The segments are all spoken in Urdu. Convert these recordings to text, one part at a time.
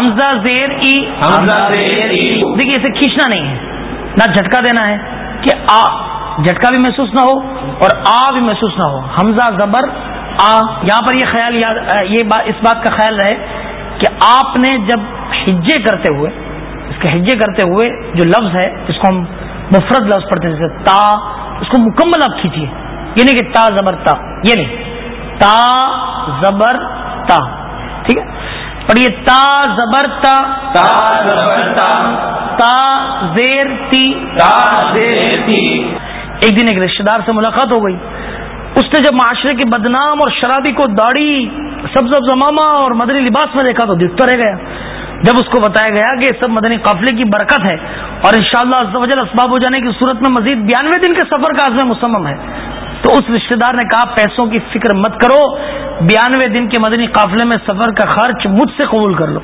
حمزہ زیر ای۔ دیکھیے اسے کھینچنا نہیں ہے۔ نہ جھٹکا دینا ہے کہ آ جھٹکا بھی محسوس نہ ہو اور آ بھی محسوس نہ ہو۔ حمزہ زبر آ۔ یہاں پر یہ خیال یاد یہ اس بات کا خیال رہے کہ آپ نے جب ہجے کرتے ہوئے اس کے ہجے کرتے ہوئے جو لفظ ہے جس کو ہم مفرد لفظ پڑھتے جیسے تا اس کو مکمل آپ کھینچیے یہ نہیں کہ تا زبر تا یہ نہیں۔ تا زبر تا. ٹھیک ہے؟ پڑھیے تا زبر تا. تا زبر تا. تا زیر تی. تا زیر تی. ایک دن ایک رشتے دار سے ملاقات ہو گئی. اس نے جب معاشرے کے بدنام اور شرابی کو داڑھی سب سب زمامہ اور مدنی لباس میں دیکھا تو دکھتا رہ گیا. جب اس کو بتایا گیا کہ سب مدنی قافلے کی برکت ہے اور انشاءاللہ شاء اللہ اسباب ہو جانے کی صورت میں مزید بیانوے دن کے سفر کا عزم مسمم ہے. تو اس رشتے دار نے کہا پیسوں کی فکر مت کرو بیانوے دن کے مدنی قافلے میں سفر کا خرچ مجھ سے قبول کر لو۔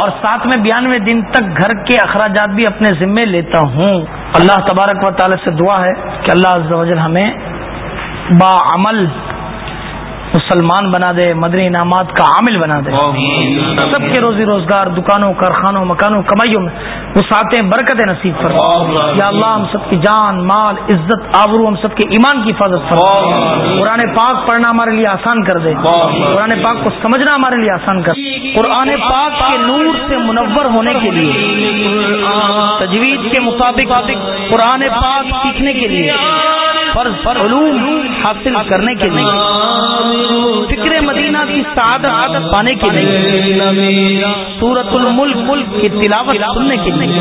اور ساتھ میں بیانوے دن تک گھر کے اخراجات بھی اپنے ذمے لیتا ہوں۔ اللہ تبارک و تعالی سے دعا ہے کہ اللہ عز و جل ہمیں با عمل مسلمان بنا دے مدنی انعامات کا عامل بنا دے۔ سب کے روزی روزگار دکانوں کارخانوں مکانوں کمائیوں میں وہ ساتیں برکت نصیب کر یا اللہ ہم سب کی جان مال عزت آبرو ہم سب کے ایمان کی حفاظت کر قرآن پاک پڑھنا ہمارے لیے آسان کر دے۔ قرآن پاک کو سمجھنا ہمارے لیے آسان کر۔ قرآن پاک کے نور سے منور ہونے کے لیے تجویز کے مطابق قرآن پاک سیکھنے کے لیے فرض علوم حاصل کرنے کے لیے۔ فکر مدینہ کی سعادت پانے کے لیے۔ سورت الملک، ملک کی تلاوت سننے کے لیے۔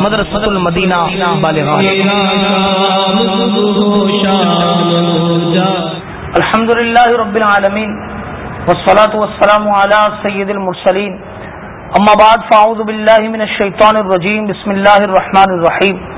مدرسۃ المدینہ الحمد للہ رب العالمین، والصلاة والسلام على سید المرسلین۔ اما بعد، فاعوذ باللہ من الشیطان الرجیم، بسم اللہ الرحمن الرحیم۔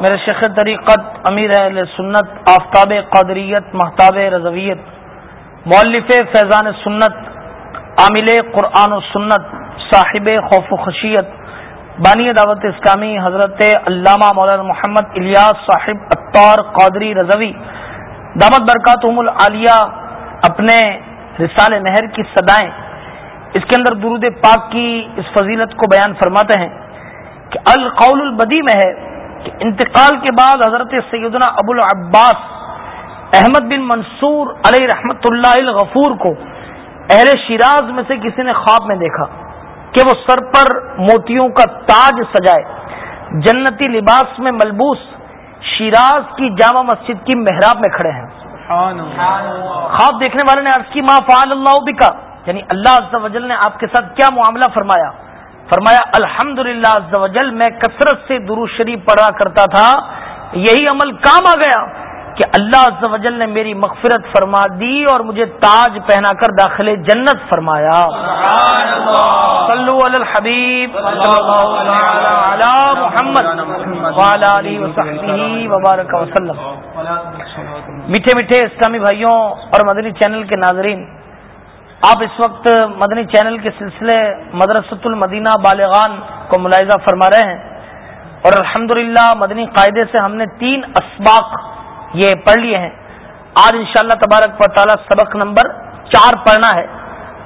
میرے شیخ طریقت امیر اہل سنت، آفتاب قادریت، محتاب رضویت مولف فیضان سنت، عامل قرآن و سنت، صاحب خوف و خشیت، بانی دعوت اسلامی حضرت علامہ مولانا محمد الیاس صاحب اطار قادری رضوی دعوت برکات العالیہ اپنے رسال مہر کی صدائیں اس کے اندر درود پاک کی اس فضیلت کو بیان فرماتے ہیں۔ کہ القول البدی میں ہے کہ انتقال کے بعد حضرت سیدنا ابو العباس احمد بن منصور علیہ رحمت اللہ الغفور کو اہل شیراز میں سے کسی نے خواب میں دیکھا کہ وہ سر پر موتیوں کا تاج سجائے جنتی لباس میں ملبوس شیراز کی جامع مسجد کی محراب میں کھڑے ہیں۔ خواب دیکھنے والے نے عرض کی ماں فعال اللہ بکا؟ یعنی اللہ عز و جل نے آپ کے ساتھ کیا معاملہ فرمایا؟ فرمایا الحمد للہ میں کثرت سے درو شریف پڑھا کرتا تھا یہی عمل کام آ گیا کہ اللہ عز و جل نے میری مغفرت فرما دی اور مجھے تاج پہنا کر داخل جنت فرمایا۔ صلو علی الحبیب محمد وبارک وسلم۔ میٹھے میٹھے اسلامی بھائیوں اور مدنی چینل کے ناظرین آپ اس وقت مدنی چینل کے سلسلے مدرسۃ المدینہ بالغان کو ملاحظہ فرما رہے ہیں اور الحمد مدنی قاعدے سے ہم نے تین اسباق یہ پڑھ لیے ہیں۔ آج انشاءاللہ تبارک و تعالی سبق نمبر چار پڑھنا ہے۔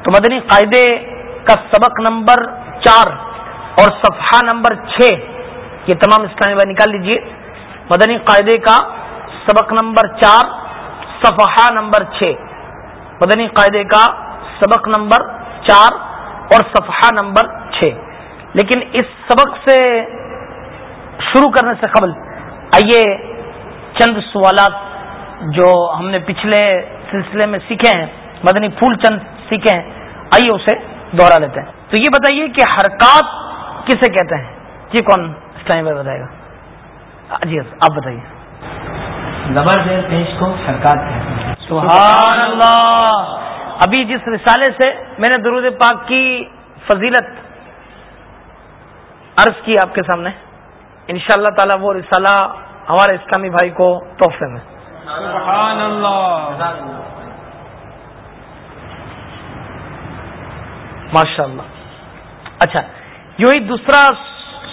تو مدنی قاعدے کا سبق نمبر چار اور صفحہ نمبر چھ، یہ تمام اسلامی بھائی نکال لیجیے مدنی قاعدے کا سبق نمبر چار، صفحہ نمبر چھ۔ مدنی قاعدے کا سبق نمبر چار اور صفحہ نمبر چھ۔ لیکن اس سبق سے شروع کرنے سے قبل آئیے چند سوالات جو ہم نے پچھلے سلسلے میں سیکھے ہیں مدنی پھول چند سیکھے ہیں۔ آئیے اسے دوہرا لیتے ہیں۔ تو یہ بتائیے کہ حرکات کسے کہتے ہیں؟ جی کون اسلامی بھائی بتائے گا؟ جی آپ بتائیے۔ زبر زیر پیش کو حرکات کہتے ہیں؟ سبحان اللہ! ابھی جس رسالے سے میں نے درود پاک کی فضیلت عرض کی آپ کے سامنے ان شاء اللہ تعالی وہ رسالہ ہمارے اسلامی بھائی کو تحفے میں۔ سبحان اللہ ماشاء اللہ اچھا یوں ہی دوسرا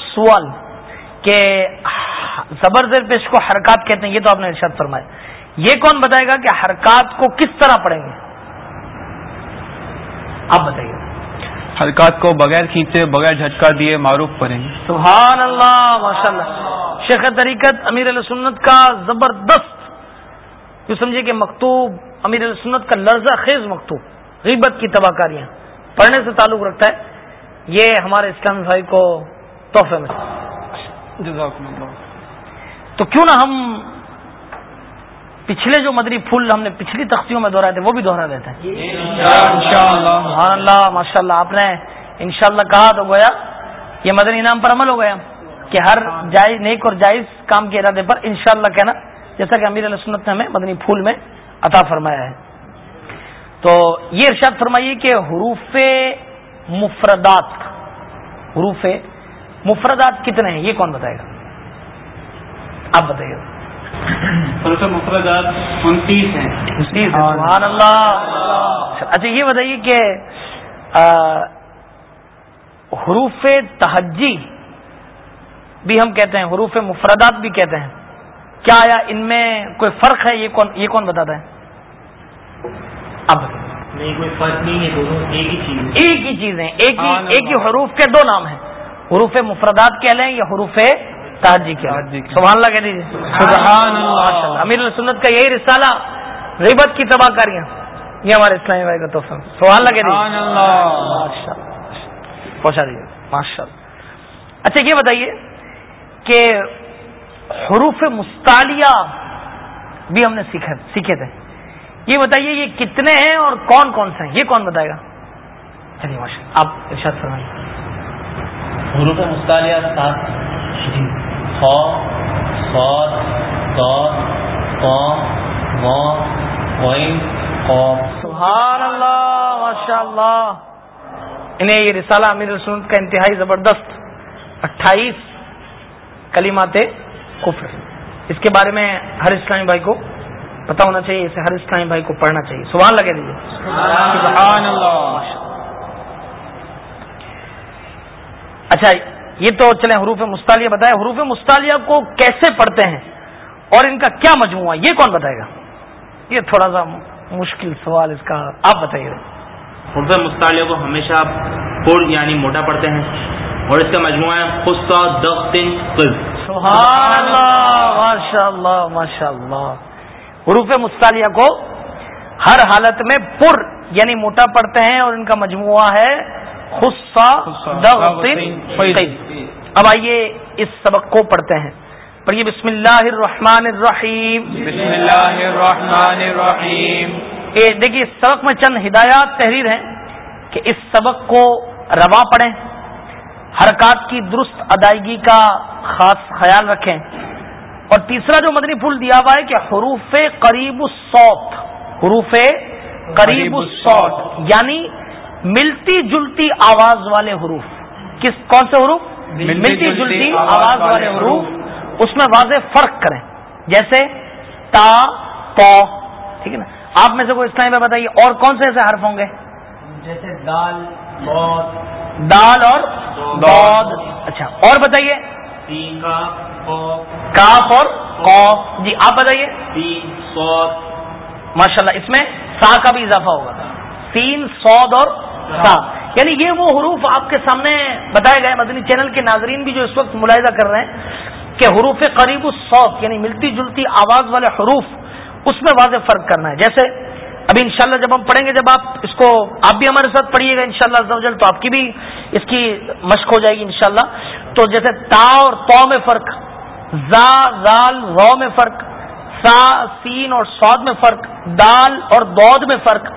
سوال کہ زبر زیر پیش کو حرکات کہتے ہیں، یہ تو آپ نے ارشاد فرمایا۔ یہ کون بتائے گا کہ حرکات کو کس طرح پڑھیں گے؟ آپ بتائیے۔ حرکات کو بغیر کھینچے بغیر جھٹکا دیے معروف پڑیں گے۔ سبحان اللہ ماشاء اللہ شیخ طریقت امیر علیہ سنت کا زبردست جو سمجھے کہ مکتوب امیر علیہ سنت کا لرزہ خیز مکتوب غیبت کی تباہ کاریاں۔ پڑھنے سے تعلق رکھتا ہے۔ یہ ہمارے اسلامی بھائی کو تحفے میں۔ تو کیوں نہ ہم پچھلے جو مدری پھول ہم نے پچھلی تختیوں میں دوہرائے تھے وہ بھی دوہرا دیتے ہیں سبحان اللہ ماشاء اللہ آپ نے انشاءاللہ کہا تو گویا یہ مدنی انعام پر عمل ہو گیا۔ کہ ہر جائز نیک اور جائز کام کے ارادے پر انشاءاللہ کہنا جیسا کہ امیر علیہ سنت نے ہمیں مدنی پھول میں عطا فرمایا ہے۔ تو یہ ارشاد فرمائیے کہ حروف مفردات حروف مفردات کتنے ہیں؟ یہ کون بتائے گا؟ آپ بتائیے۔ انتیس ہیں۔ سبحان اللہ۔ اچھا یہ بتائیے کہ حروف تہجی بھی ہم کہتے ہیں حروف مفردات بھی کہتے ہیں۔ کیا آیا ان میں کوئی فرق ہے؟ یہ کون یہ کون بتاتا ہے؟ اب۔ نہیں کوئی فرق نہیں ہے دونوں ایک ہی چیز ایک ہی چیزیں ایک ہی ایک ہی حروف کے دو نام ہیں۔ حروف مفردات کہہ لیں یا حروف تاجی کہہ سبحان اللہ کہہ دیجیے سبحان اللہ امیر السنت کا یہی رسالہ غیبت کی تباہ کاریاں۔ یہ ہمارے اسلامی بھائی کا تحفہ۔ سبحان اللہ کہہ سبحان اللہ ماشاء اللہ پہنچا دیجیے ماشاء اللہ اچھا یہ بتائیے کہ حروف مستعلیہ بھی ہم نے سیکھے سیکھے تھے۔ یہ بتائیے یہ کتنے ہیں اور کون کون سے ہیں؟ یہ کون بتائے گا؟ چلیے ماشاء اللہ آپ ارشاد فرمائیے۔ حروف مستعلیہ سات خ صاد صاد قام غام غین قاف سبحان اللہ ماشاء اللہ انہیں یہ رسالہ امیر رسول کا انتہائی زبردست اٹھائیس کلیمات کفر۔ اس کے بارے میں ہر اسلامی بھائی کو پتا ہونا چاہیے اسے ہر اسلامی بھائی کو پڑھنا چاہیے۔ سبحان لگے دیجیے سبحان اللہ اچھا یہ تو چلے حروف مستعلیہ بتائے حروف مستعلیہ کو کیسے پڑھتے ہیں؟ اور ان کا کیا مجموعہ؟ یہ کون بتائے گا؟ یہ تھوڑا سا مشکل سوال اس کا آپ بتائیے۔ حروف مستعلیہ کو ہمیشہ پور یعنی موٹا پڑھتے ہیں۔ اور اس کا مجموعہ ہے خصہ دختن قز۔ سبحان اللہ ماشاء اللہ ماشاء اللہ حروف مستعلیہ کو ہر حالت میں پر یعنی موٹا پڑھتے ہیں۔ اور ان کا مجموعہ ہے خصہ اب آئیے اس سبق کو پڑھتے ہیں۔ پڑھیے بسم اللہ الرحمن الرحیم۔ بسم اللہ الرحمن الرحیم۔ دیکھیے اس سبق میں چند ہدایات تحریر ہیں کہ اس سبق کو روا پڑھیں۔ حرکات کی درست ادائیگی کا خاص خیال رکھیں۔ اور تیسرا جو مدنی پھول دیا ہوا ہے کہ حروف قریب الصوت حروف قریب الصوت۔ یعنی ملتی جلتی آواز والے حروف کس کون سے حروف ملتی جلتی آواز والے حروف اس میں واضح فرق کریں جیسے تا پو ٹھیک ہے نا؟ آپ میں سے کوئی اسلام میں بتائیے اور کون سے ایسے حرف ہوں گے؟ جیسے دال دال اور دود۔ اچھا اور بتائیے؟ کاف اور قوف جی آپ بتائیے؟ ماشاء اللہ اس میں سا کا بھی اضافہ ہوگا۔ تین سود اور سا یعنی یہ وہ حروف آپ کے سامنے بتائے گئے، مدنی چینل کے ناظرین بھی جو اس وقت ملاحظہ کر رہے ہیں کہ حروف قریب الصوت یعنی ملتی جلتی آواز والے حروف، اس میں واضح فرق کرنا ہے۔ جیسے ابھی انشاءاللہ جب ہم پڑھیں گے، جب آپ اس کو، آپ بھی ہمارے ساتھ پڑھیے گا انشاءاللہ شاء اللہ تو آپ کی بھی اس کی مشق ہو جائے گی انشاءاللہ۔ تو جیسے تا اور تو میں فرق، زا، زال، رو میں فرق، سا، سین اور سعود میں فرق، دال اور دود میں فرق،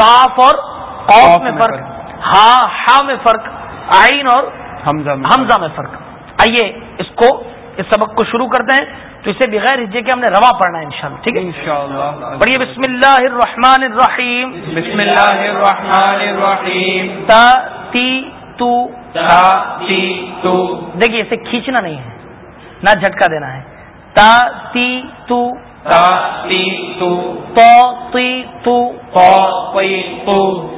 کاف اور قوف میں فرق. ہا ہا میں فرق. آئین اور حمزہ میں فرق. آئیے اس کو اس سبق کو شروع کرتے ہیں تو اسے بغیر ہجے کے ہم نے روا پڑھنا ہے انشاءاللہ ٹھیک ہے؟ انشاءاللہ. پڑھیے بسم اللہ الرحمن الرحیم. بسم اللہ الرحمن الرحیم. تا تی تو. تا تی تو. دیکھیے اسے کھینچنا نہیں ہے نہ جھٹکا دینا ہے۔ تا تی تو. تا تی تو. تو تی تو. تو.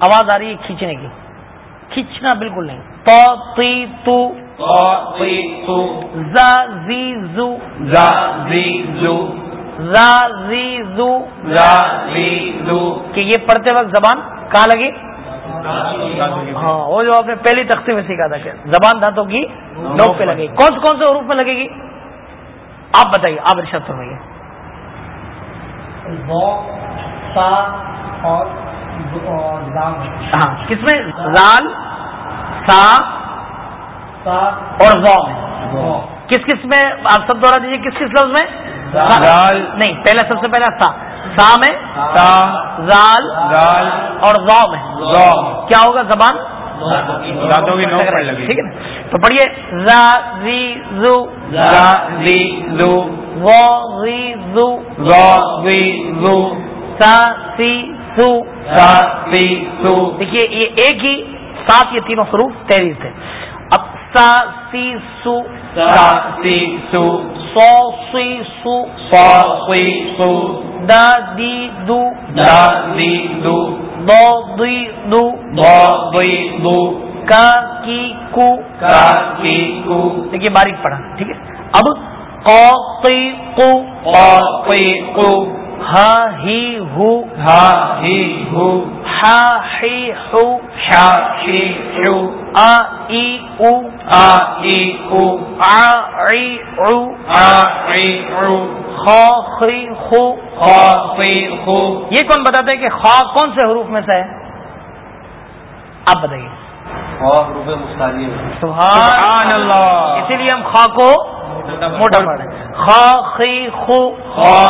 آواز آ رہی ہے کھینچنے کی۔ کھینچنا بالکل نہیں۔ تو تی تو تو تی تو زا زی زو زا زی زو زا زی زو زا زی زو کہ یہ پڑھتے وقت زبان کہاں لگی؟ ہاں وہ جو آپ نے پہلی تختی میں سیکھا تھا کہ زبان دھاتوں کی نوک پہ لگے۔ گی کون سے کون سے حروف میں لگے گی؟ آپ بتائیے آپ ارشاد فرمائیے۔ ہاں کس میں؟ زال سا اور میں کس کس میں؟ آپ سب دوہرا دیجیے کس کس لفظ میں؟ زال نہیں پہلا سب سے پہلا سا۔ سا میں؟ زال زال اور زو میں؟ کیا ہوگا زبان؟ دانتوں کی نوک پر لگی۔ ٹھیک ہے تو پڑھیے۔ زا زی زو۔ زا زی زو۔ زی زو۔ زو زی زو۔ سا سی سو سو دیکھیے یہ ایک ہی سات یہ تینوں حروف تحریر تھے۔ اب سا سی سو سا سی سو۔ سو سی سو۔ سا سی سو۔ دا دی دو۔ دا دی دو۔ دو دی دو۔ دو دی دو۔ کا کی کو۔ کا کی کو۔ دیکھیے باریک پڑھا۔ ٹھیک ہے۔ اب قو قی قو قا قی قو ہا ہی ہو ہا ہی ہو ہا ہی ہو شا شی شو آ ای او آ ای او آ عی او آ ای او خا خی خو خا قی خو یہ کون بتاتے ہیں کہ خا کون سے حروف میں سے ہے؟ آپ بتائیے۔ سبحان اللہ۔ اسی لیے ہم خا کو موٹا پڑھ رہے ہیں خا خی خو خا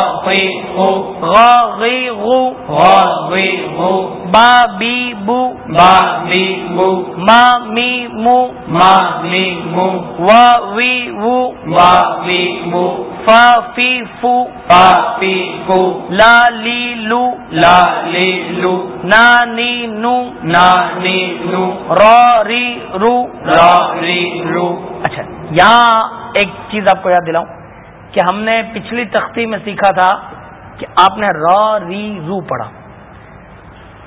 خو غا غی غو غا قی خو با بی بو با می مو ما می مو ما می مو وا وی وو وا می مو فا فی فو پا پی کو لا لی لو لا لی لو نا نی نو نا نی نو را ری رو را ری رو اچھا یہاں ایک چیز آپ کو یاد دلاؤں۔ کہ ہم نے پچھلی تختی میں سیکھا تھا کہ آپ نے را ری رو پڑھا۔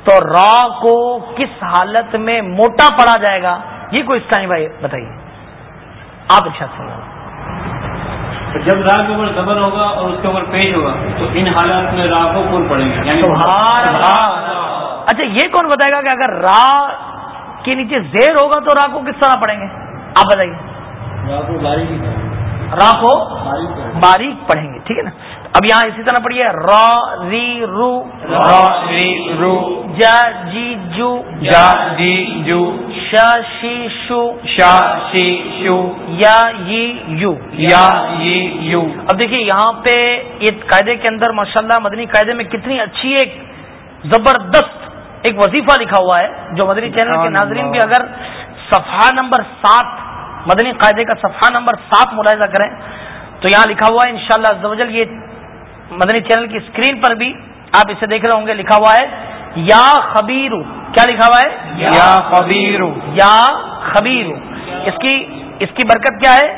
تو را کو کس حالت میں موٹا پڑھا جائے گا؟ یہ کوئی اسلامی بھائی بتائیے۔ آپ اچھا سمجھ جب راگ کے اوپر زبر ہوگا اور اس کے اوپر پیج ہوگا تو ان حالات میں راگ کو پور پڑیں گے یعنی اچھا یہ کون بتائے گا کہ اگر را کے نیچے زیر ہوگا تو را کو کس طرح پڑھیں گے؟ آپ بتائیے۔ راگ کو را کو باریک پڑھیں گے ٹھیک ہے نا؟ اب یہاں اسی طرح پڑھیے را ری رو۔ را ری رو۔ جا جی جو۔ جا جی جو۔ شا شی شو۔ شا شی شو۔ یا یی یو۔ یا یی یو۔ اب دیکھیے یہاں پہ یہ قاعدے کے اندر ماشاءاللہ مدنی قاعدے میں کتنی اچھی ایک زبردست ایک وظیفہ لکھا ہوا ہے جو مدنی چینل کے ناظرین بھی اگر صفحہ نمبر سات مدنی قاعدے کا صفحہ نمبر سات ملاحظہ کریں تو یہاں لکھا ہوا ہے انشاءاللہ شاء اللہ یہ مدنی چینل کی اسکرین پر بھی آپ اسے دیکھ رہے ہوں گے لکھا ہوا ہے یا خبیرو۔ کیا لکھا ہوا ہے؟ یا خبیر یا خبیر اس کی اس کی برکت کیا ہے؟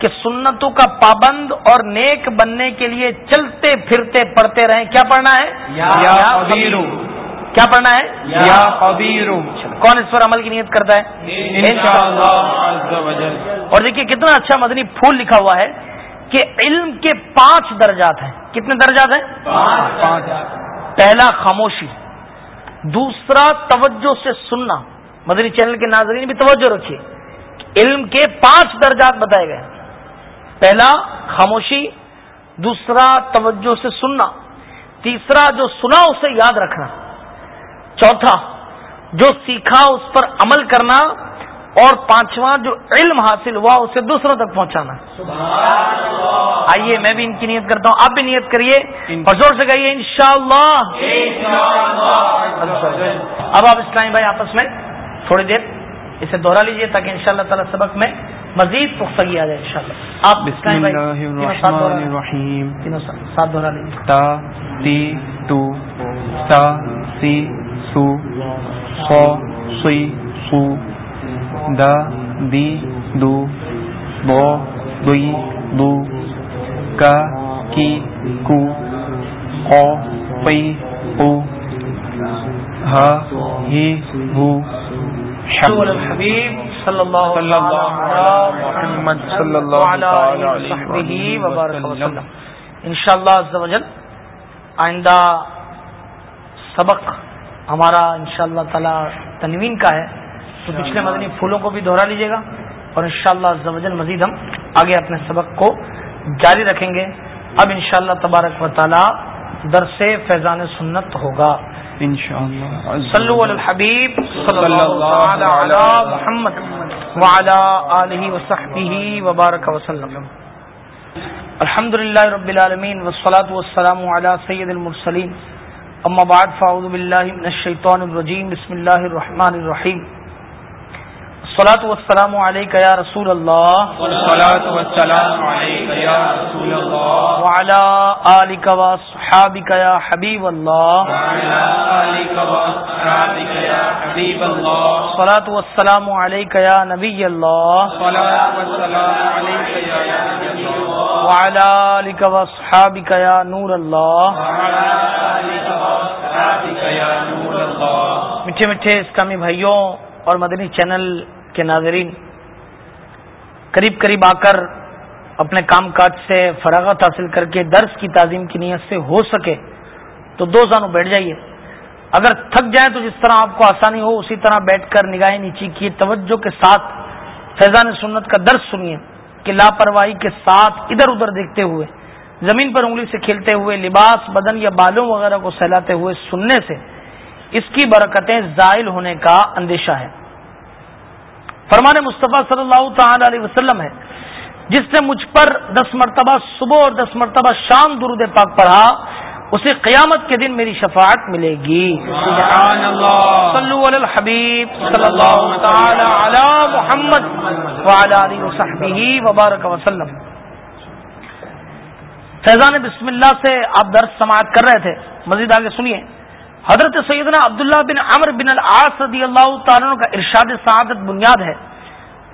کہ سنتوں کا پابند اور نیک بننے کے لیے چلتے پھرتے پڑھتے رہیں۔ کیا پڑھنا ہے؟ یا خبیر کیا پڑھنا ہے؟ یا خبیر کون اس پر عمل کی نیت کرتا ہے؟ انشاءاللہ. اور دیکھیے کتنا اچھا مدنی پھول لکھا ہوا ہے کہ علم کے پانچ درجات ہیں۔ کتنے درجات ہیں؟ پانچ پہلا خاموشی دوسرا توجہ سے سننا۔ مدنی چینل کے ناظرین بھی توجہ رکھیے۔ علم کے پانچ درجات بتائے گئے۔ پہلا خاموشی دوسرا توجہ سے سننا تیسرا جو سنا اسے یاد رکھنا۔ چوتھا جو سیکھا اس پر عمل کرنا اور پانچواں جو علم حاصل ہوا اسے دوسروں تک پہنچانا۔ آئیے میں بھی ان کی نیت کرتا ہوں۔ آپ بھی نیت کریے۔ اور زور سے کہیے انشاءاللہ۔ اب آپ اسلامی بھائی آپس میں تھوڑی دیر اسے دوہرا لیجیے تاکہ انشاءاللہ تعالی سبق میں مزید پختگی آ جائے ان شاء اللہ آپ بسم اللہ الرحمن الرحیم۔ تینوں ساتھ دہرا لیجیے تا تی تو سا سی سو سو سی سو دا دی دو بو دوی دو کا کی کو او پی او ہا ہی ہو الحبیب صلی اللہ صلی اللہ علی محمد صلی اللہ علیہ وبارک وسلم۔ انشاءاللہ آئندہ سبق ہمارا انشاءاللہ تعالی تنوین کا ہے تو پچھلے مدنی پھولوں کو بھی دوہرا لیجیے گا اور انشاءاللہ و جل مزید ہم آگے اپنے سبق کو جاری رکھیں گے۔ اب انشاءاللہ تبارک و تعالی درس فیضان سنت ہوگا۔ انشاءاللہ. صلو علی الحبیب صلی اللہ علی محمد وعلی آلہ وصحبہ وبارک وسلم الحمد للہ رب العالمین والصلاة والسلام علی سید المرسلین۔ اما بعد فاعوذ باللہ من الشیطان الرجیم بسم اللہ الرحمن الرحیم۔ الصلاة والسلام علیکہ یا رسول اللہ والصلاة والسلام علیک یا رسول اللہ وعلی آلک واصحابک یا حبیب اللہ الله. الصلاة والسلام علیکہ یا نبی اللہ والسلام يا نور وأصحابك يا نور الله. میٹھے میٹھے اسلامی بھائیوں اور مدنی چینل کے ناظرین، قریب قریب آ کر اپنے کام کاج سے فراغت حاصل کر کے درس کی تعظیم کی نیت سے ہو سکے تو دو زانوں بیٹھ جائیے۔ اگر تھک جائیں تو جس طرح آپ کو آسانی ہو، اسی طرح بیٹھ کر نگاہیں نیچی کیے، توجہ کے ساتھ فیضان سنت کا درس سنیے کہ لاپرواہی کے ساتھ ادھر ادھر دیکھتے ہوئے، زمین پر انگلی سے کھیلتے ہوئے، لباس، بدن یا بالوں وغیرہ کو سہلاتے ہوئے سننے سے اس کی برکتیں زائل ہونے کا اندیشہ ہے۔ فرمان مصطفیٰ صلی اللہ تعالی علیہ وسلم ہے جس نے مجھ پر دس مرتبہ صبح اور دس مرتبہ شام درود پاک پڑھا اسے قیامت کے دن میری شفاعت ملے گی۔ سبحان اللہ صلو علی الحبیب صلی اللہ تعالی علی محمد وعلی آلہ وصحبہ وبارک وسلم۔ فیضان بسم اللہ سے آپ درس سماعت کر رہے تھے۔ مزید آگے سنیے۔ حضرت سیدنا عبداللہ بن عمر بن العاص رضی اللہ تعالیٰ کا ارشاد سعادت بنیاد ہے۔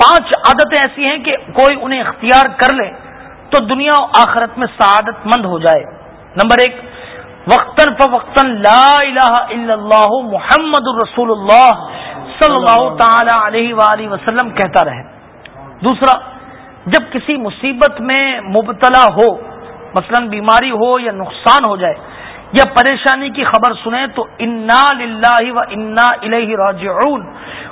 پانچ عادتیں ایسی ہیں کہ کوئی انہیں اختیار کر لے تو دنیا و آخرت میں سعادت مند ہو جائے۔ نمبر ایک، وقتاً فوقتاً لا الہ الا اللہ محمد الرسول اللہ صلی اللہ تعالی علیہ وآلہ وسلم کہتا رہے۔ دوسرا، جب کسی مصیبت میں مبتلا ہو، مثلا بیماری ہو یا نقصان ہو جائے یا پریشانی کی خبر سنیں تو انا للہ و انا الیہ راجعون۔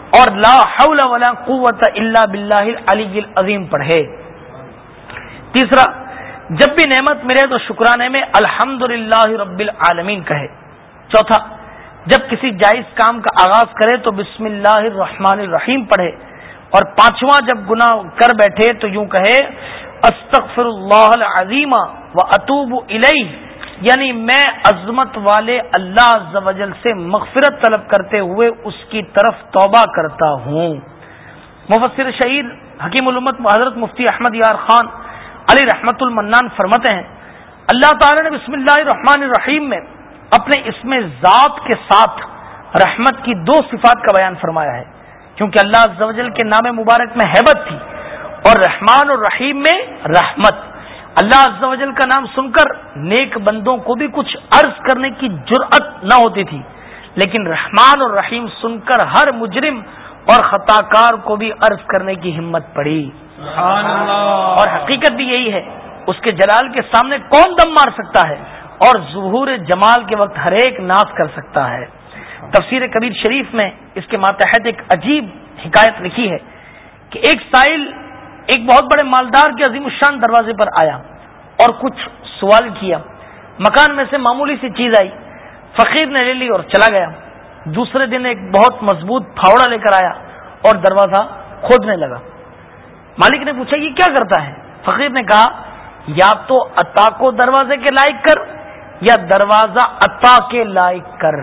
اور لا حول ولا قوت الا باللہ العلی العظیم پڑھے۔ تیسرا، جب بھی نعمت ملے تو شکرانے میں الحمد رب العالمین کہے۔ چوتھا، جب کسی جائز کام کا آغاز کرے تو بسم اللہ الرحمن الرحیم پڑھے۔ اور پانچواں، جب گناہ کر بیٹھے تو یوں کہے، استغفر اللہ العظیم و اطوب الیہ۔ یعنی میں عظمت والے اللہ عز سے مغفرت طلب کرتے ہوئے اس کی طرف توبہ کرتا ہوں۔ مفسر شہید حکیم الامت حضرت مفتی احمد یار خان علی رحمت المنان فرماتے ہیں، اللہ تعالی نے بسم اللہ الرحمن الرحیم میں اپنے اسم ذات کے ساتھ رحمت کی دو صفات کا بیان فرمایا ہے۔ کیونکہ اللہ عز و جل کے نام مبارک میں حیبت تھی اور رحمان اور رحیم میں رحمت۔ اللہ عز و جل کا نام سن کر نیک بندوں کو بھی کچھ عرض کرنے کی جرأت نہ ہوتی تھی۔ لیکن رحمان اور رحیم سن کر ہر مجرم اور خطا کار کو بھی عرض کرنے کی ہمت پڑی۔ اور حقیقت بھی یہی ہے اس کے جلال کے سامنے کون دم مار سکتا ہے؟ اور ظہور جمال کے وقت ہر ایک ناز کر سکتا ہے۔ تفسیر کبیر شریف میں اس کے ماتحت ایک عجیب حکایت لکھی ہے کہ ایک سائل ایک بہت بڑے مالدار کے عظیم الشان دروازے پر آیا اور کچھ سوال کیا۔ مکان میں سے معمولی سی چیز آئی۔ فقیر نے لے لی اور چلا گیا۔ دوسرے دن ایک بہت مضبوط پھاوڑا لے کر آیا اور دروازہ کھودنے لگا۔ مالک نے پوچھا یہ کیا کرتا ہے؟ فقیر نے کہا یا تو عطا کو دروازے کے لائق کر یا دروازہ عطا کے لائق کر۔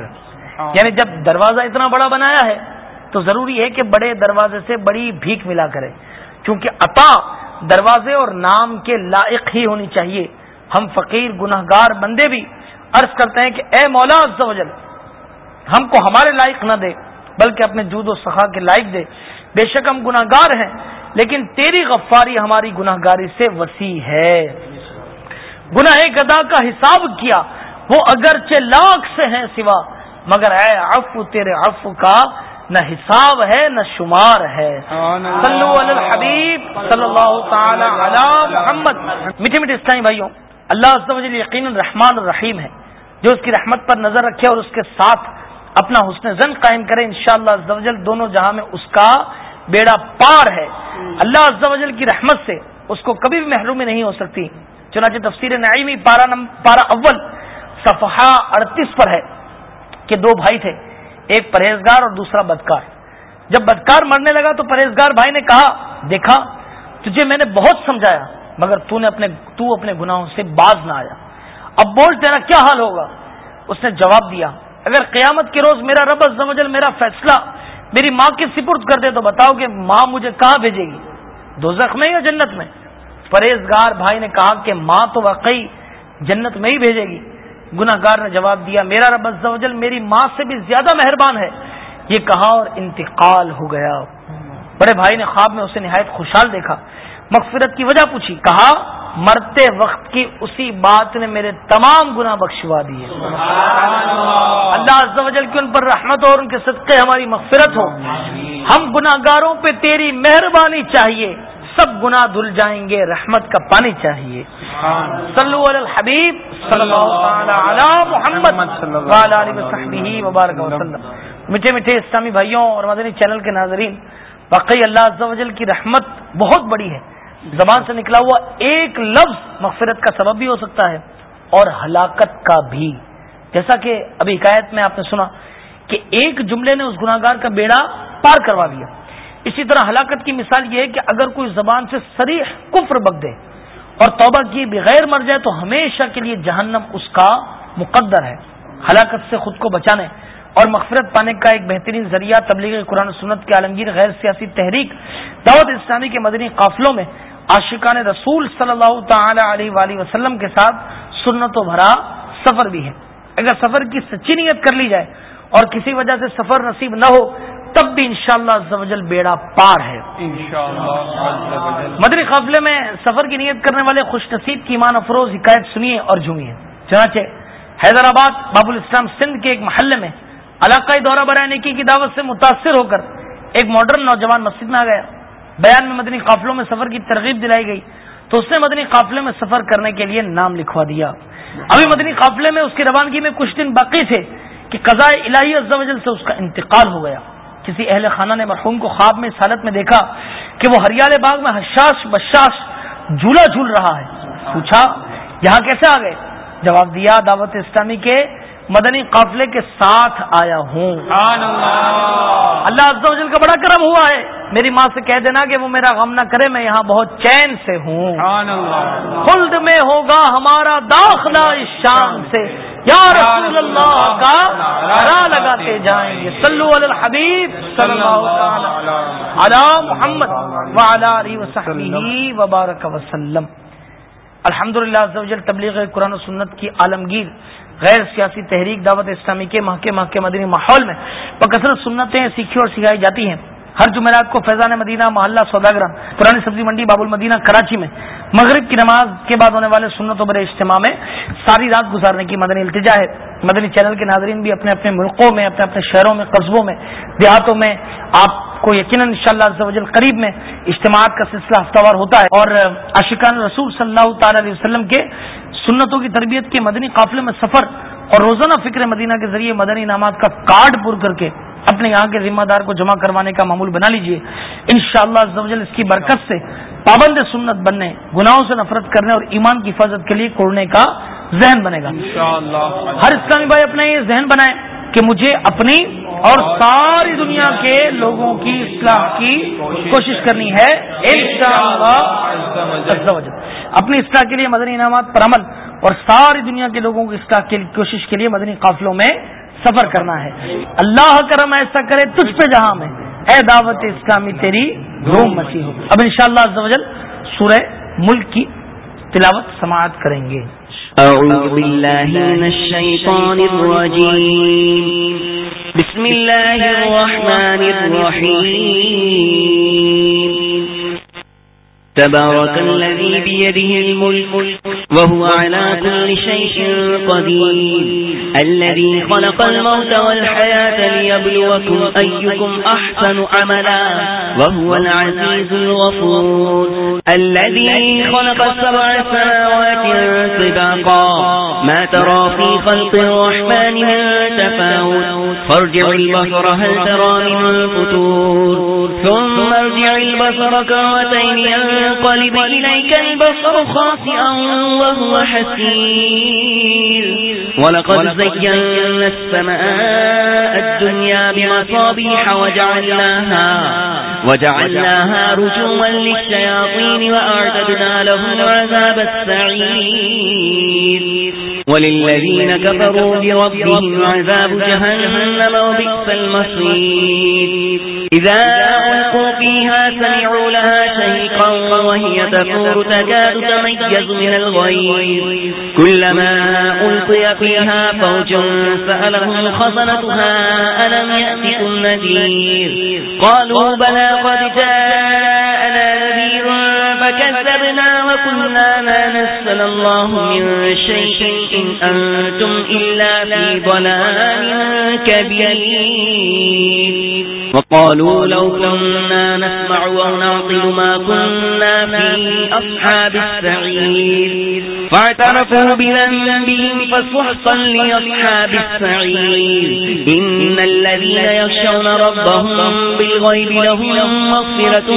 یعنی جب دروازہ اتنا بڑا بنایا ہے تو ضروری ہے کہ بڑے دروازے سے بڑی بھیک ملا کرے۔ کیونکہ عطا دروازے اور نام کے لائق ہی ہونی چاہیے۔ ہم فقیر گناہ گار بندے بھی عرض کرتے ہیں کہ اے مولا وجل ہم کو ہمارے لائق نہ دے، بلکہ اپنے جود و سخا کے لائق دے۔ بے شک ہم گناہ گار ہیں، لیکن تیری غفاری ہماری گناہ گاری سے وسیع ہے۔ گناہ گدا کا حساب کیا، وہ اگرچہ لاکھ سے ہیں سوا، مگر اے عفو، تیرے عفو کا نہ حساب ہے نہ شمار ہے۔ صلو علی الحبیب صلی اللہ تعالی علی محمد۔ میٹھے میٹھے اسلامی بھائیوں اللہ یقین رحمان الرحیم ہے۔ جو اس کی رحمت پر نظر رکھے اور اس کے ساتھ اپنا حسن زن قائم کرے انشاءاللہ شاء اللہ دونوں جہاں میں اس کا بیڑا پار ہے۔ اللہ عز و جل کی رحمت سے اس کو کبھی بھی محرومی نہیں ہو سکتی۔ چنانچہ تفسیر نعیمی پارا پارا اول صفحہ اڑتیس پر ہے کہ دو بھائی تھے۔ ایک پرہیزگار اور دوسرا بدکار۔ جب بدکار مرنے لگا تو پرہیزگار بھائی نے کہا، دیکھا، تجھے میں نے بہت سمجھایا، مگر تو نے اپنے، تو اپنے گناہوں سے باز نہ آیا۔ اب بول، تیرا کیا حال ہوگا؟ اس نے جواب دیا، اگر قیامت کے روز میرا رب زمجل میرا فیصلہ میری ماں کی سپرد کر دے تو بتاؤ کہ ماں مجھے کہاں بھیجے گی؟ دو میں یا جنت میں؟ پرہیزگار بھائی نے کہا کہ ماں تو واقعی جنت میں ہی بھیجے گی۔ گناہ گار نے جواب دیا، میرا رب عزوجل میری ماں سے بھی زیادہ مہربان ہے۔ یہ کہا اور انتقال ہو گیا۔ بڑے بھائی نے خواب میں اسے نہایت خوشحال دیکھا۔ مغفرت کی وجہ پوچھی، کہا، مرتے وقت کی اسی بات نے میرے تمام گنا بخشوا دیے۔ اللہ عز و جل کی ان پر رحمت اور ان کے صدقے ہماری مغفرت ہو۔ ہم گناگاروں پہ تیری مہربانی چاہیے۔ سب گنا دھل جائیں گے، رحمت کا پانی چاہیے۔ صلو علی الحبیب صلی اللہ علی محمد وبارک وسلم میٹھے میٹھے اسلامی بھائیوں اور مدنی چینل کے ناظرین، واقعی اللہ عز و جل کی رحمت بہت بڑی ہے۔ زبان سے نکلا ہوا ایک لفظ مغفرت کا سبب بھی ہو سکتا ہے اور ہلاکت کا بھی۔ جیسا کہ ابھی حکایت میں آپ نے سنا کہ ایک جملے نے اس گناگار کا بیڑا پار کروا دیا۔ اسی طرح ہلاکت کی مثال یہ ہے کہ اگر کوئی زبان سے سریح کفر بک دے اور توبہ کی بغیر مر جائے تو ہمیشہ کے لیے جہنم اس کا مقدر ہے۔ ہلاکت سے خود کو بچانے اور مغفرت پانے کا ایک بہترین ذریعہ تبلیغ قرآن سنت کے عالمگیر غیر سیاسی تحریک دعوت اسلامی کے مدنی قافلوں میں عاشقان رسول صلی اللہ تعالی علیہ وآلہ وسلم کے ساتھ سنت و بھرا سفر بھی ہے۔ اگر سفر کی سچی نیت کر لی جائے اور کسی وجہ سے سفر نصیب نہ ہو تب بھی انشاءاللہ شاء اللہ بیڑا پار ہے۔ مدری قافلے میں سفر کی نیت کرنے والے خوش نصیب کی ایمان افروز حکایت سنیے اور جھومیے۔ چنانچہ حیدرآباد باب الاسلام سندھ کے ایک محلے میں علاقائی دورہ برائے نیکی کی دعوت سے متاثر ہو کر ایک ماڈرن نوجوان مسجد میں آ گیا۔ بیان میں مدنی قافلوں میں سفر کی ترغیب دلائی گئی۔ تو اس نے مدنی قافلے میں سفر کرنے کے لیے نام لکھوا دیا۔ ابھی مدنی قافلے میں اس کی روانگی میں کچھ دن باقی تھے کہ قضاء الہی عزوجل سے اس کا انتقال ہو گیا۔ کسی اہل خانہ نے مرحوم کو خواب میں اس حالت میں دیکھا کہ وہ ہریالے باغ میں حشاش بشاش جھولا جھول رہا ہے۔ پوچھا یہاں کیسے آ گئے؟ جواب دیا دعوت اسلامی کے مدنی قافلے کے ساتھ آیا ہوں۔ اللہ۔ عز و جل کا بڑا کرم ہوا ہے۔ میری ماں سے کہہ دینا کہ وہ میرا غم نہ کرے میں یہاں بہت چین سے ہوں۔ خلد میں ہوگا ہمارا داخلہ اس شان سے۔ یا رسول اللہ کا را لگاتے جائیں گے. صلو علی الحبیب صلی اللہ علی محمد وعلی وصحبہ وبارک وسلم. الحمد للہ تبلیغ قرآن و سنت کی عالمگیر، غیر سیاسی تحریک دعوت اسلامی کے ماہ کے ماہ کے مدنی ماحول میں بکثرت سنتیں سیکھی اور سکھائی جاتی ہیں۔ ہر جمعرات کو فیضان مدینہ محلہ سوداگرہ پرانی سبزی منڈی باب المدینہ، کراچی میں مغرب کی نماز کے بعد ہونے والے سنت و برے اجتماع میں ساری رات گزارنے کی مدنی التجا ہے۔ مدنی چینل کے ناظرین بھی اپنے اپنے ملکوں میں، اپنے اپنے شہروں میں، قصبوں میں، دیہاتوں میں آپ کو یقیناً ان شاء اللہ قریب میں اجتماعات کا سلسلہ ہفتہ وار ہوتا ہے۔ اور عاشقان رسول صلی اللہ تعالی علیہ وسلم کے سنتوں کی تربیت کے مدنی قافلے میں سفر اور روزانہ فکر مدینہ کے ذریعے مدنی انعامات کا کارڈ پر کر کے اپنے یہاں کے ذمہ دار کو جمع کروانے کا معمول بنا لیجیے۔ ان شاء اللہ اس کی برکت سے پابند سنت بننے گناہوں سے نفرت کرنے اور ایمان کی حفاظت کے لیے کوڑنے کا ذہن بنے گا۔ ہر اسلامی بھائی اپنا یہ ذہن بنائے کہ مجھے اپنی اور ساری دنیا کے لوگوں کی اصلاح کی کوشش کرنی ہے۔ اپنی اصلاح کے لیے مدنی انعامات پر عمل اور ساری دنیا کے لوگوں کی اصلاح کی کوشش کے لیے مدنی قافلوں میں سفر کرنا ہے۔ اللہ کرم ایسا کرے تجھ پہ جہاں میں۔ اے دعوت اسلامی تیری روم مسیح اب انشاءاللہ شاء اللہ سورہ ملک کی تلاوت سماعت کریں گے۔ أعوذ بالله من الشيطان الرجيم بسم الله الرحمن الرحيم تبارك الذي بيده الملك وهو على كل شيء قدير. الذي خلق الموت والحياة ليبلوكم أيكم أحسن عملا وهو العزيز الغفور. الذي خلق السبع سماوات طباقا ما ترى في خلق الرحمن من تفاوت. فارجع البصر هل ترى من فتور. ثم ارجع البصر كرتين ينفر ينقلب إليك البصر خاسئا وهو حسير. ولقد زينا السماء الدنيا بمصابيح وجعلناها وجعلناها رجوما للشياطين وأعتدنا لهم عذاب السعير. وللذين كفروا بربهم عذاب جهنم وبئس المصير. إذا ألقوا فيها سمعوا لها شيقا وهي تفور تكاد تميز من الغير كلما ألقي فيها فوج سألهم خزنتها، ألم يأتكم نذير؟ قالوا بلى قد جاءنا وقلنا ما نسل الله من شيء إن أنتم إلا في ضلال كبير. وقالوا لو كنا نسمع ونعطل ما كنا في أصحاب السعير. فاعترفوا بذنبهم فسحقا لأصحاب السعير. إن الذين يخشون ربهم بالغيب لهم مغفرة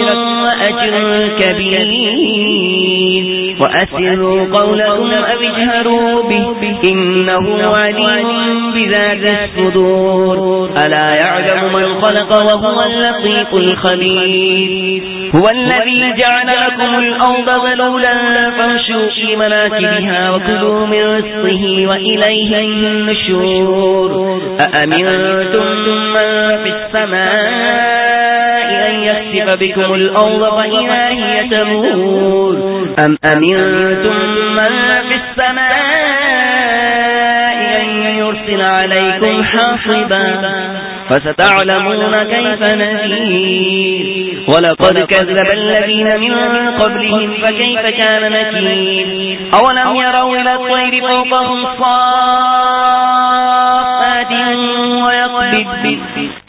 وأجر كبير. وأسروا قولهم أو اجهروا به، إنه عليم بذات الصدور. ألا يعلم من خلق وهو اللطيف الخبير. هو الذي جعل لكم الأرض ذلولا فامشوا في مناكبها وكلوا من رزقه وإليه النشور. أأمنتم من في السماء يخسف بكم الأرض فإذا هي تمور. أم أمنتم من في السماء أن يرسل عليكم حاصبا فستعلمون كيف نذير. ولقد كذب الذين من قبلهم فكيف كان نكير. أولم يروا إلى الطير فوقهم صافات ويقبض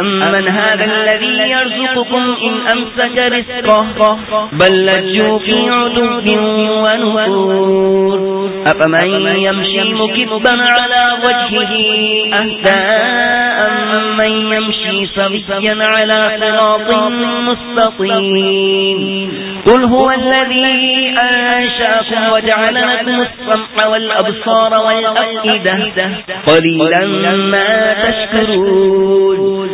أمن هذا الذي يرزقكم إن أمسك رزقه بل لجوا في عدو ونفور أفمن يمشي مكبا على وجهه أهداء من يمشي سبيا على صراط مستقيم قل هو الذي أنشاكم وجعل لكم السمع والأبصار والأفئدة قليلا ما تشكرون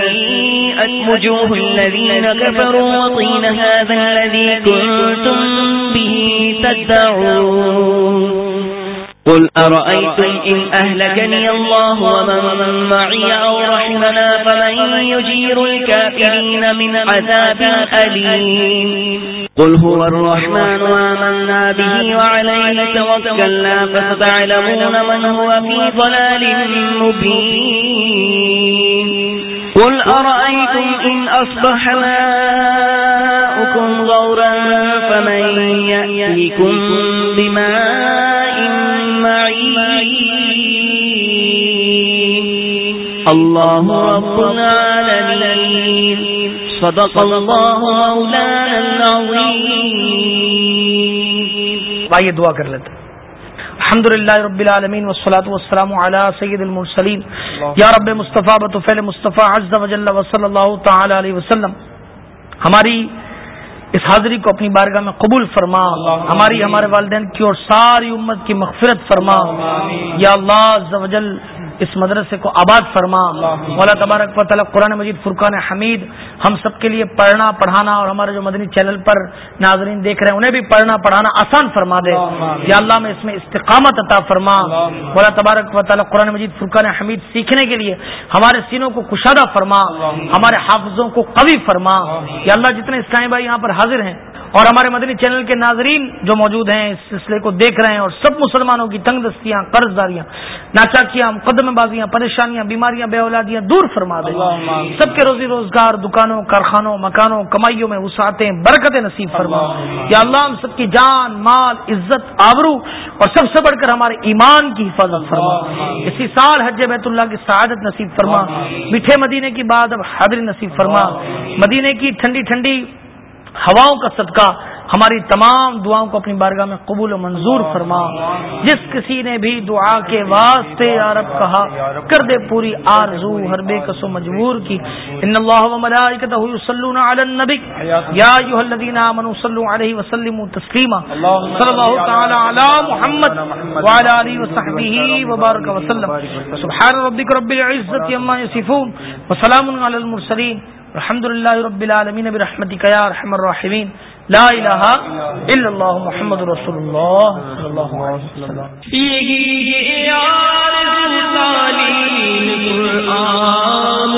وجوه الذين كفروا وطين هذا الذي كنتم به تدعون قل أرأيتم إن أهلكني الله ومن معي أو رحمنا فمن يجير الكافرين من عذاب أليم قل هو الرحمن وآمنا به وعليه توكلنا فستعلمون من هو في ضلال مبين قل أرأيتم إن أصبح ماؤكم غورا فمن يأتيكم بماء معين. الله رب العالمين. صدق الله مولانا العظيم. آئیے دعا کر لیتے الحمد للہ رب العالمین والصلاة والسلام علی سید المرسلین. یا رب مصطفیٰ بطفیل مصطفیٰ عز و جل و صلی اللہ تعالی علیہ وسلم. ہماری اس حاضری کو اپنی بارگاہ میں قبول فرما. ہماری ہمارے والدین کی اور ساری امت کی مغفرت فرما. یا اللہ عز و جل اس مدرسے کو آباد فرما۔ مولا تبارک و تعالیٰ قرآن مجید، فرقان حمید، ہم سب کے لیے پڑھنا، پڑھانا اور ہمارے جو مدنی چینل پر ناظرین دیکھ رہے ہیں، انہیں بھی پڑھنا، پڑھانا آسان فرما دے۔ یا اللہ میں اس میں استقامت عطا فرما۔ مولا تبارک و تعالیٰ قرآن مجید، فرقان حمید سیکھنے کے لیے ہمارے سینوں کو کشادہ فرما۔ ہمارے حافظوں کو قوی فرما۔ یا اللہ جتنے اسلامی بھائی یہاں پر حاضر ہیں اور ہمارے مدنی چینل کے ناظرین جو موجود ہیں اس سلسلے کو دیکھ رہے ہیں اور سب مسلمانوں کی تنگ دستیاں قرض داریاں ناچاکیاں مقدم بازیاں پریشانیاں بیماریاں بے اولادیاں دور فرما دیں۔ سب کے روزی روزگار دکانوں کارخانوں مکانوں کمائیوں میں وسعتیں برکت نصیب فرما۔ یا اللہ ہم سب کی جان مال عزت آبرو اور سب سے بڑھ کر ہمارے ایمان کی حفاظت فرما۔ اسی سال حج بیت اللہ کی سعادت نصیب فرما۔ میٹھے مدینے کی بعد اب حاضری نصیب فرما۔ مدینے کی ٹھنڈی ٹھنڈی ہواؤں کا صدقہ ہماری تمام دعاؤں کو اپنی بارگاہ میں قبول و منظور فرما۔ جس کسی نے بھی دعا کے واسطے عرب کہا، کر دے پوری آرزو، ہر بے کسو مجبور کی۔ ان اللہ و ملائکتہ یصلون علی النبی۔ یا ایھا الذین آمنوا صلوا علیہ وسلموا تسلیما۔ صلی اللہ تعالی علی محمد وعلى اله وصحبه وبارك وسلم۔ سبحان ربک رب العزة عما يصفون وسلام علی المرسلین۔ الحمد للہ رب العالمین برحمتک یا ارحم الراحمین۔ لا الہ الا اللہ محمد رسول اللہ صلی اللہ علیہ وسلم. یہی یہ آرزو تعلیم قرآن